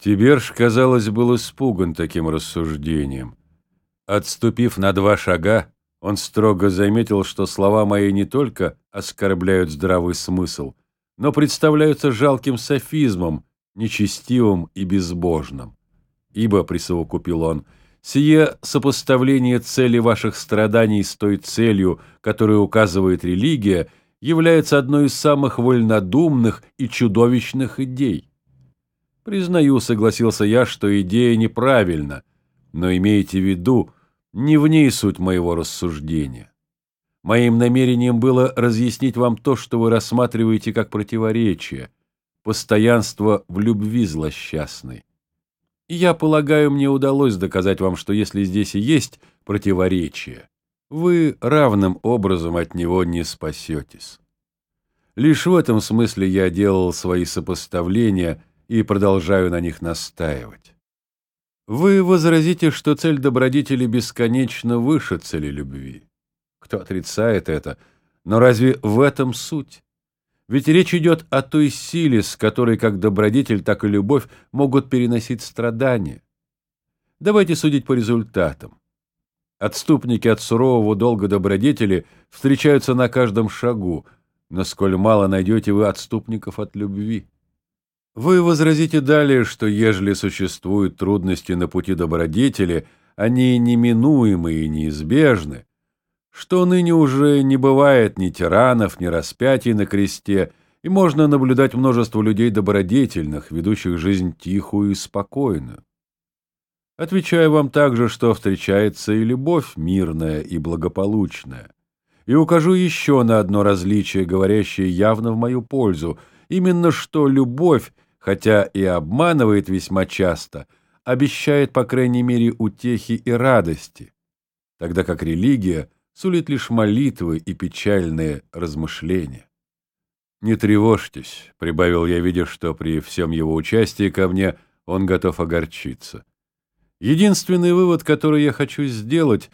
Тиберж, казалось, был испуган таким рассуждением. Отступив на два шага, он строго заметил, что слова мои не только оскорбляют здравый смысл, но представляются жалким софизмом, нечестивым и безбожным. Ибо, присовокупил он, сие сопоставление цели ваших страданий с той целью, которую указывает религия, является одной из самых вольнодумных и чудовищных идей. Признаю, согласился я, что идея неправильна, но имейте в виду, не в ней суть моего рассуждения. Моим намерением было разъяснить вам то, что вы рассматриваете как противоречие, постоянство в любви злосчастной. И я полагаю, мне удалось доказать вам, что если здесь и есть противоречие, вы равным образом от него не спасетесь. Лишь в этом смысле я делал свои сопоставления и продолжаю на них настаивать. Вы возразите, что цель добродетели бесконечно выше цели любви. Кто отрицает это? Но разве в этом суть? Ведь речь идет о той силе, с которой как добродетель, так и любовь могут переносить страдания. Давайте судить по результатам. Отступники от сурового долга добродетели встречаются на каждом шагу, но сколь мало найдете вы отступников от любви. Вы возразите далее, что ежели существуют трудности на пути добродетели, они неминуемы и неизбежны, что ныне уже не бывает ни тиранов, ни распятий на кресте, и можно наблюдать множество людей добродетельных, ведущих жизнь тихую и спокойную. Отвечаю вам также, что встречается и любовь мирная и благополучная. И укажу еще на одно различие, говорящее явно в мою пользу – Именно что любовь, хотя и обманывает весьма часто, обещает, по крайней мере, утехи и радости, тогда как религия сулит лишь молитвы и печальные размышления. «Не тревожьтесь», — прибавил я, видя, что при всем его участии ко мне он готов огорчиться. Единственный вывод, который я хочу сделать,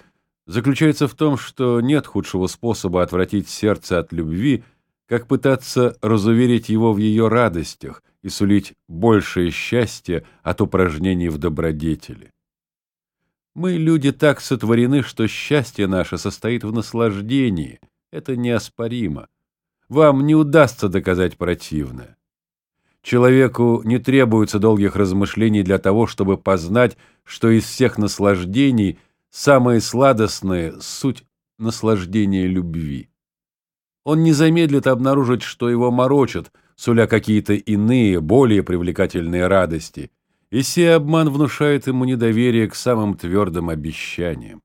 заключается в том, что нет худшего способа отвратить сердце от любви, как пытаться разуверить его в ее радостях и сулить большее счастье от упражнений в добродетели. Мы, люди, так сотворены, что счастье наше состоит в наслаждении. Это неоспоримо. Вам не удастся доказать противное. Человеку не требуется долгих размышлений для того, чтобы познать, что из всех наслаждений самые сладостные — суть наслаждения любви он не замедлит обнаружить, что его морочат, суля какие-то иные, более привлекательные радости, и сей обман внушает ему недоверие к самым твердым обещаниям.